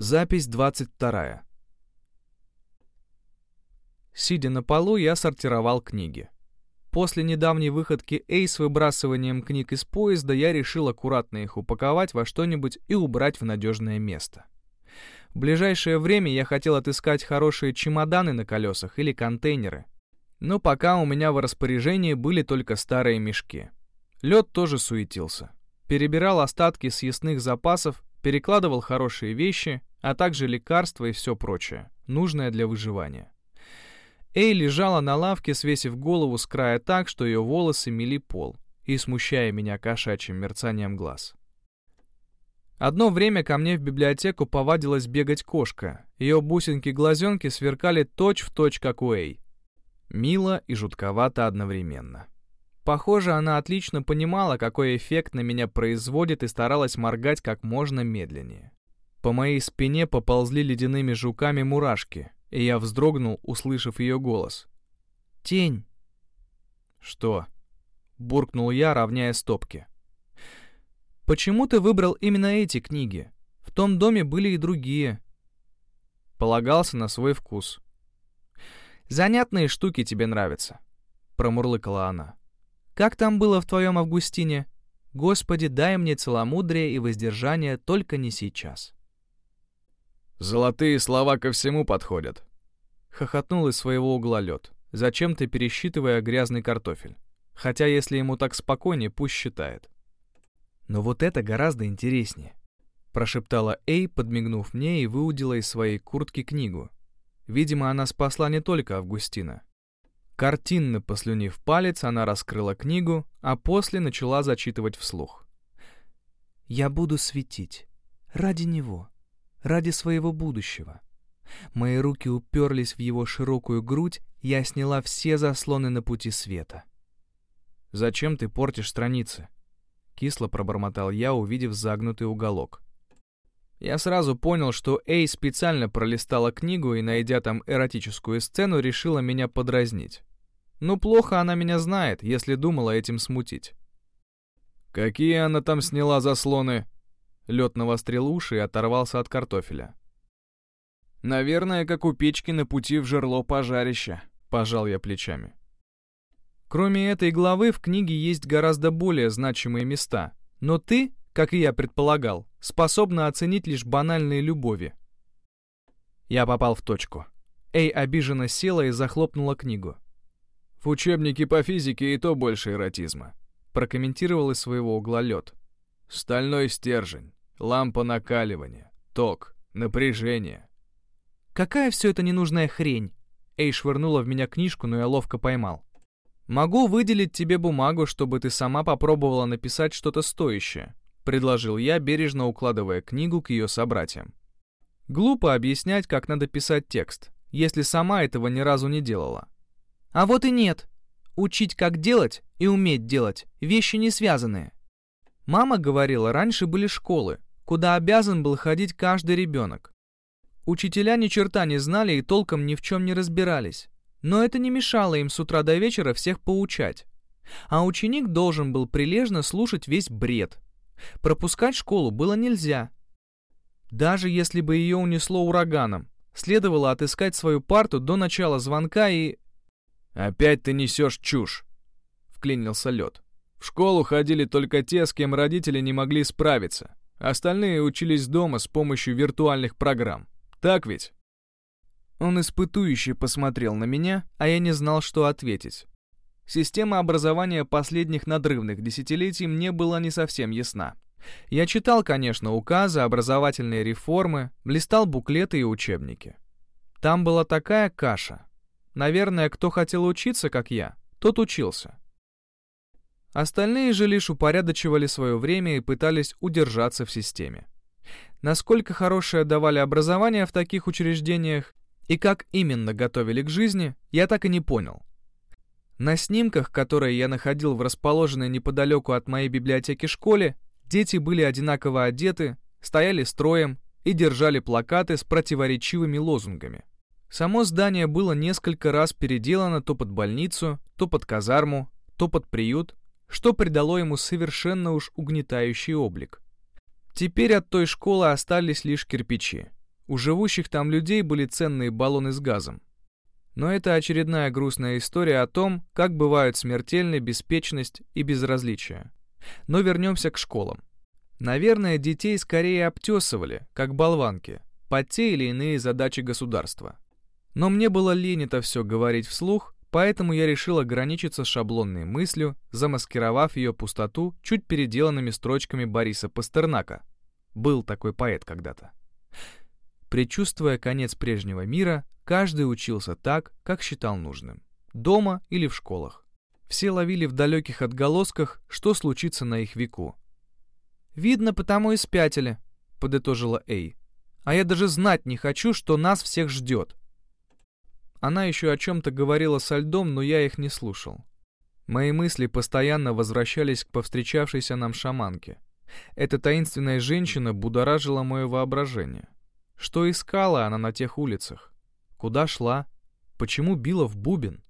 Запись 22. Сидя на полу, я сортировал книги. После недавней выходки Эй с выбрасыванием книг из поезда я решил аккуратно их упаковать во что-нибудь и убрать в надежное место. В ближайшее время я хотел отыскать хорошие чемоданы на колесах или контейнеры. Но пока у меня в распоряжении были только старые мешки. Лед тоже суетился. Перебирал остатки съестных запасов, перекладывал хорошие вещи, а также лекарства и все прочее, нужное для выживания. Эй лежала на лавке, свесив голову с края так, что ее волосы мели пол, и смущая меня кошачьим мерцанием глаз. Одно время ко мне в библиотеку повадилась бегать кошка. Ее бусинки-глазенки сверкали точь-в-точь, точь, как у Эй. Мило и жутковато одновременно. Похоже, она отлично понимала, какой эффект на меня производит и старалась моргать как можно медленнее. По моей спине поползли ледяными жуками мурашки, и я вздрогнул, услышав ее голос. «Тень!» «Что?» — буркнул я, равняя стопки. «Почему ты выбрал именно эти книги? В том доме были и другие». Полагался на свой вкус. «Занятные штуки тебе нравятся», — промурлыкала она. «Как там было в твоем Августине? Господи, дай мне целомудрие и воздержание, только не сейчас». «Золотые слова ко всему подходят», — хохотнул из своего угла лед, зачем-то пересчитывая грязный картофель. Хотя если ему так спокойнее, пусть считает. Но вот это гораздо интереснее. Прошептала Эй, подмигнув мне и выудила из своей куртки книгу. Видимо, она спасла не только Августина. Картинно послюнив палец, она раскрыла книгу, а после начала зачитывать вслух. «Я буду светить. Ради него. Ради своего будущего. Мои руки уперлись в его широкую грудь, я сняла все заслоны на пути света». «Зачем ты портишь страницы?» Кисло пробормотал я, увидев загнутый уголок. Я сразу понял, что Эй специально пролистала книгу и, найдя там эротическую сцену, решила меня подразнить. Ну, плохо она меня знает, если думала этим смутить. «Какие она там сняла заслоны?» Лед навострил уши и оторвался от картофеля. «Наверное, как у печки на пути в жерло пожарища», — пожал я плечами. Кроме этой главы в книге есть гораздо более значимые места, но ты, как и я предполагал, способна оценить лишь банальные любови. Я попал в точку. Эй обиженно села и захлопнула книгу. «В учебнике по физике и то больше эротизма», прокомментировал из своего угла лед. «Стальной стержень, лампа накаливания, ток, напряжение». «Какая все это ненужная хрень?» Эй швырнула в меня книжку, но я ловко поймал. «Могу выделить тебе бумагу, чтобы ты сама попробовала написать что-то стоящее», — предложил я, бережно укладывая книгу к ее собратьям. Глупо объяснять, как надо писать текст, если сама этого ни разу не делала. А вот и нет. Учить, как делать, и уметь делать — вещи не связанные. Мама говорила, раньше были школы, куда обязан был ходить каждый ребенок. Учителя ни черта не знали и толком ни в чем не разбирались. Но это не мешало им с утра до вечера всех поучать. А ученик должен был прилежно слушать весь бред. Пропускать школу было нельзя. Даже если бы ее унесло ураганом, следовало отыскать свою парту до начала звонка и... «Опять ты несешь чушь!» — вклинился лед. «В школу ходили только те, с кем родители не могли справиться. Остальные учились дома с помощью виртуальных программ. Так ведь?» Он испытующе посмотрел на меня, а я не знал, что ответить. Система образования последних надрывных десятилетий мне была не совсем ясна. Я читал, конечно, указы, образовательные реформы, листал буклеты и учебники. Там была такая каша. Наверное, кто хотел учиться, как я, тот учился. Остальные же лишь упорядочивали свое время и пытались удержаться в системе. Насколько хорошее давали образование в таких учреждениях, и как именно готовили к жизни, я так и не понял. На снимках, которые я находил в расположенной неподалеку от моей библиотеки школе, дети были одинаково одеты, стояли строем и держали плакаты с противоречивыми лозунгами. Само здание было несколько раз переделано то под больницу, то под казарму, то под приют, что придало ему совершенно уж угнетающий облик. Теперь от той школы остались лишь кирпичи. У живущих там людей были ценные баллоны с газом. Но это очередная грустная история о том, как бывают смертельны беспечность и безразличие. Но вернемся к школам. Наверное, детей скорее обтесывали, как болванки, под те или иные задачи государства. Но мне было лень это все говорить вслух, поэтому я решил ограничиться шаблонной мыслью, замаскировав ее пустоту чуть переделанными строчками Бориса Пастернака. Был такой поэт когда-то. Причувствуя конец прежнего мира, каждый учился так, как считал нужным. Дома или в школах. Все ловили в далеких отголосках, что случится на их веку. «Видно, потому и спятили», — подытожила Эй. «А я даже знать не хочу, что нас всех ждет». Она еще о чем-то говорила со льдом, но я их не слушал. Мои мысли постоянно возвращались к повстречавшейся нам шаманке. Эта таинственная женщина будоражила мое воображение. Что искала она на тех улицах? Куда шла? Почему била в бубен?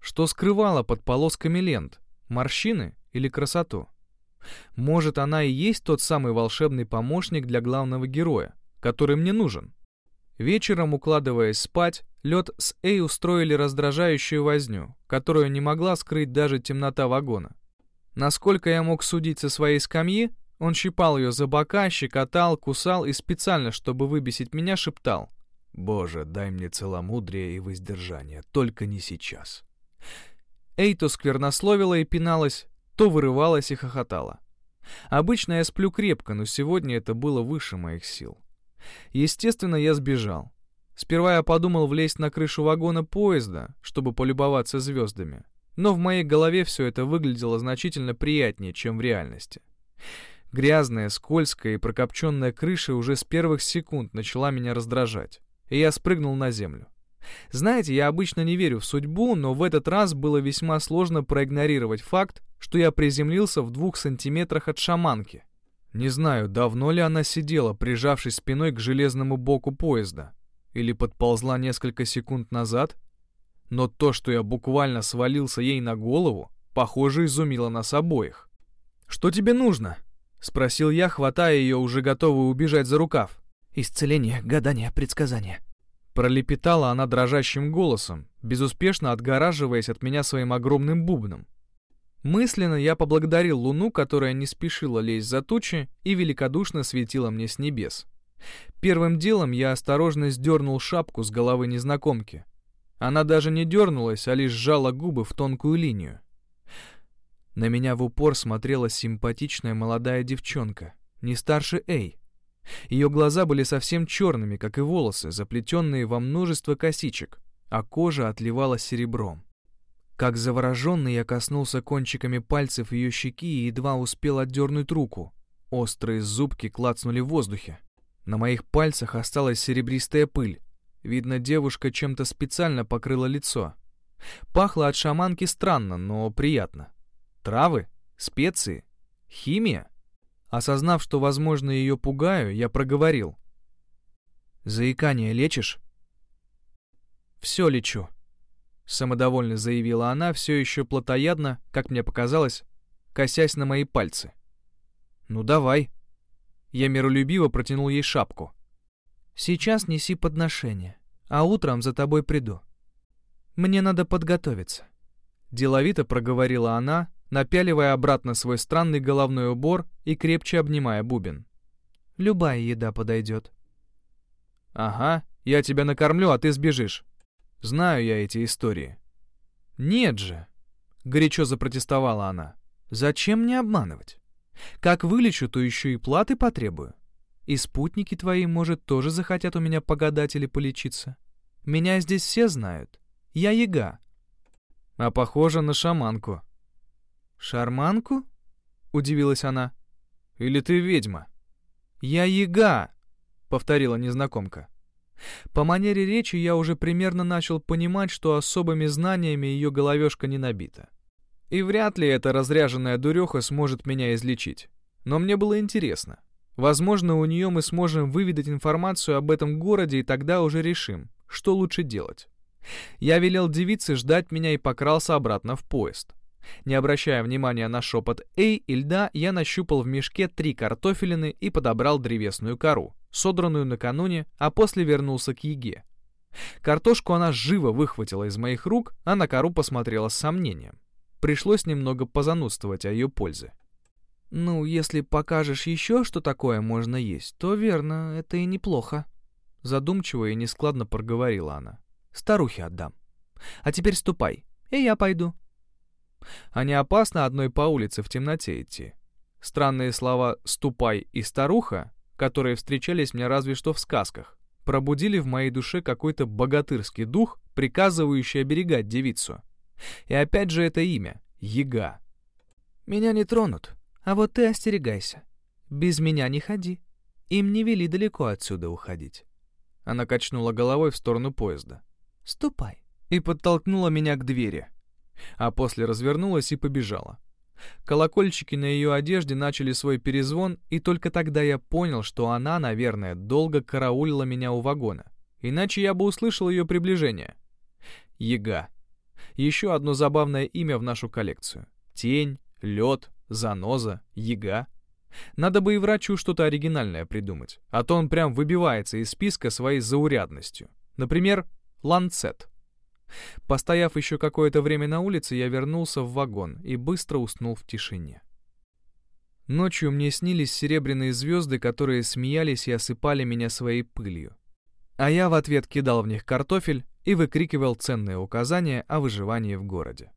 Что скрывала под полосками лент? Морщины или красоту? Может, она и есть тот самый волшебный помощник для главного героя, который мне нужен? Вечером, укладываясь спать, Лед с Эй устроили раздражающую возню, которую не могла скрыть даже темнота вагона. Насколько я мог судить со своей скамьи, он щипал ее за бока, щекотал, кусал и специально, чтобы выбесить меня, шептал. «Боже, дай мне целомудрие и воздержание, только не сейчас». Эй то сквернословила и пиналась, то вырывалась и хохотала. Обычно я сплю крепко, но сегодня это было выше моих сил. Естественно, я сбежал. Сперва я подумал влезть на крышу вагона поезда, чтобы полюбоваться звездами. Но в моей голове все это выглядело значительно приятнее, чем в реальности. Грязная, скользкая и прокопченная крыша уже с первых секунд начала меня раздражать, и я спрыгнул на землю. Знаете, я обычно не верю в судьбу, но в этот раз было весьма сложно проигнорировать факт, что я приземлился в двух сантиметрах от шаманки. Не знаю, давно ли она сидела, прижавшись спиной к железному боку поезда, или подползла несколько секунд назад, но то, что я буквально свалился ей на голову, похоже, изумило нас обоих. «Что тебе нужно?» — спросил я, хватая ее, уже готовую убежать за рукав. «Исцеление, гадание, предсказание». Пролепетала она дрожащим голосом, безуспешно отгораживаясь от меня своим огромным бубном. Мысленно я поблагодарил Луну, которая не спешила лезть за тучи и великодушно светила мне с небес. Первым делом я осторожно сдернул шапку с головы незнакомки. Она даже не дернулась, а лишь сжала губы в тонкую линию. На меня в упор смотрела симпатичная молодая девчонка, не старше Эй. Ее глаза были совсем черными, как и волосы, заплетенные во множество косичек, а кожа отливала серебром. Как завороженный я коснулся кончиками пальцев ее щеки и едва успел отдернуть руку. Острые зубки клацнули в воздухе. На моих пальцах осталась серебристая пыль. Видно, девушка чем-то специально покрыла лицо. Пахло от шаманки странно, но приятно. Травы? Специи? Химия? Осознав, что, возможно, ее пугаю, я проговорил. «Заикание лечишь?» «Все лечу», — самодовольно заявила она, все еще плотоядно, как мне показалось, косясь на мои пальцы. «Ну давай», я миролюбиво протянул ей шапку. «Сейчас неси подношение, а утром за тобой приду. Мне надо подготовиться». Деловито проговорила она, напяливая обратно свой странный головной убор и крепче обнимая бубен. «Любая еда подойдет». «Ага, я тебя накормлю, а ты сбежишь. Знаю я эти истории». «Нет же!» — горячо запротестовала она. «Зачем мне обманывать?» Как вылечу, то еще и платы потребую. И спутники твои, может, тоже захотят у меня погадать или полечиться. Меня здесь все знают. Я яга. А похоже на шаманку. Шарманку? Удивилась она. Или ты ведьма? Я яга, повторила незнакомка. По манере речи я уже примерно начал понимать, что особыми знаниями ее головешка не набита. И вряд ли эта разряженная дуреха сможет меня излечить. Но мне было интересно. Возможно, у нее мы сможем выведать информацию об этом городе, и тогда уже решим, что лучше делать. Я велел девице ждать меня и покрался обратно в поезд. Не обращая внимания на шепот «Эй» и льда, я нащупал в мешке три картофелины и подобрал древесную кору, содранную накануне, а после вернулся к еге. Картошку она живо выхватила из моих рук, а на кору посмотрела с сомнением. Пришлось немного позанудствовать о ее пользе. «Ну, если покажешь еще, что такое можно есть, то верно, это и неплохо», Задумчиво и нескладно проговорила она. «Старухе отдам. А теперь ступай, и я пойду». А не опасно одной по улице в темноте идти? Странные слова «ступай» и «старуха», которые встречались мне разве что в сказках, пробудили в моей душе какой-то богатырский дух, приказывающий оберегать девицу. И опять же это имя — Яга. «Меня не тронут, а вот ты остерегайся. Без меня не ходи. Им не вели далеко отсюда уходить». Она качнула головой в сторону поезда. «Ступай». И подтолкнула меня к двери. А после развернулась и побежала. Колокольчики на ее одежде начали свой перезвон, и только тогда я понял, что она, наверное, долго караулила меня у вагона. Иначе я бы услышал ее приближение. Яга. Еще одно забавное имя в нашу коллекцию. Тень, лед, заноза, яга. Надо бы и врачу что-то оригинальное придумать, а то он прям выбивается из списка своей заурядностью. Например, ланцет. Постояв еще какое-то время на улице, я вернулся в вагон и быстро уснул в тишине. Ночью мне снились серебряные звезды, которые смеялись и осыпали меня своей пылью. А я в ответ кидал в них картофель и выкрикивал ценные указания о выживании в городе.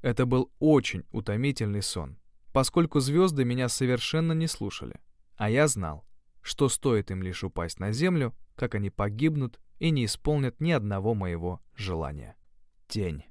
Это был очень утомительный сон поскольку звезды меня совершенно не слушали. А я знал, что стоит им лишь упасть на землю, как они погибнут и не исполнят ни одного моего желания. Тень.